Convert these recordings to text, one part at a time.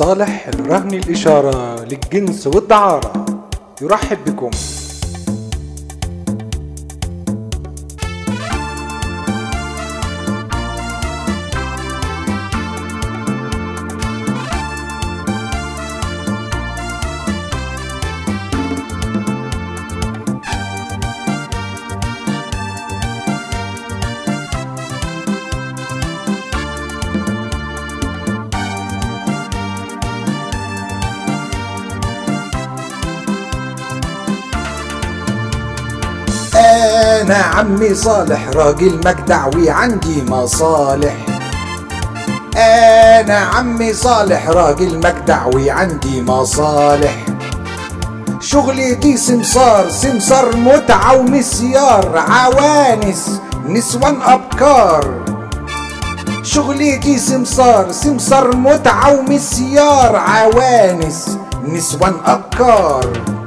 صالح رهن الإشارة للجنس والدعارة يرحب بكم. أنا عمي صالح راجل مجدع وعندي مصالح. أنا عمي صالح راجل مجدع وعندي مصالح. شغلي دي سمسار سمسار متعة ومسيار عوانس نسوان أبكار. شغلي دي سمسار سمسار متعة ومسيار عوانس نسوان أبكار.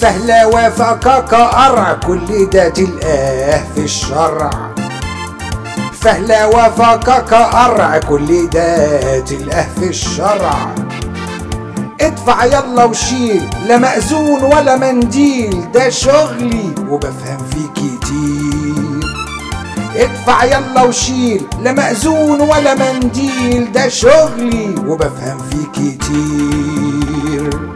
فهلاوة فكاكا قرع كل ده تلقاه في الشرع. فهلاوة فكاكا قرع كل ده تلقاه في الشرع. ادفع يلا وشيل لا مأذون ولا منديل ده شغلي وبفهم فيه كتير. ادفع يلا وشيل لا مأذون ولا منديل ده شغلي وبفهم فيه كتير.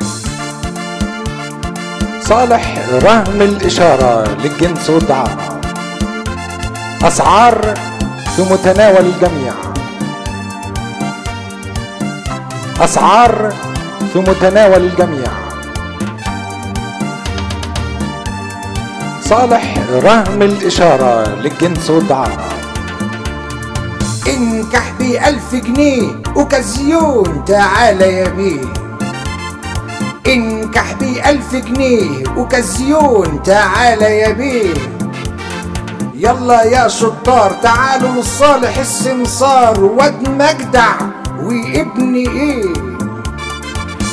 صالح رهن الإشارة للجنس والدعارة. أسعار في متناول الجميع. أسعار في متناول الجميع. صالح رهن الإشارة للجنس والدعارة. انكح بألف جنيه اوكازيون تعالى يا بيه. انكح بألف جنيه اوكازيون تعالى يا بيه. يلا يا شطار تعالوا لصالح السمسار واد مجدع وابني إيه.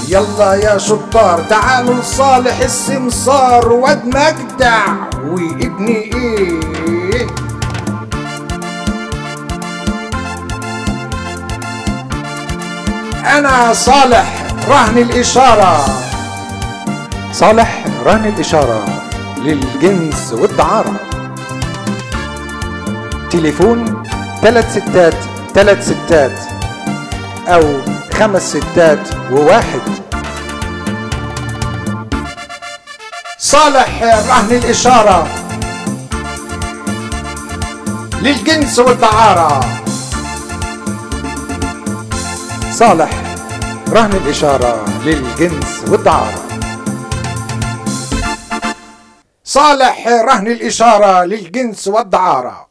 يلا يا شطار تعالوا لصالح السمسار واد مجدع وابني إيه. أنا صالح رهن الإشارة. صالح رهن الإشارة للجنس والدعارة. تليفون ثلاث ستات ثلاث ستات أو خمس ستات وواحد. صالح رهن الإشارة للجنس والدعارة. صالح رهن الإشارة للجنس والدعارة. صالح رهن الإشارة للجنس والدعارة.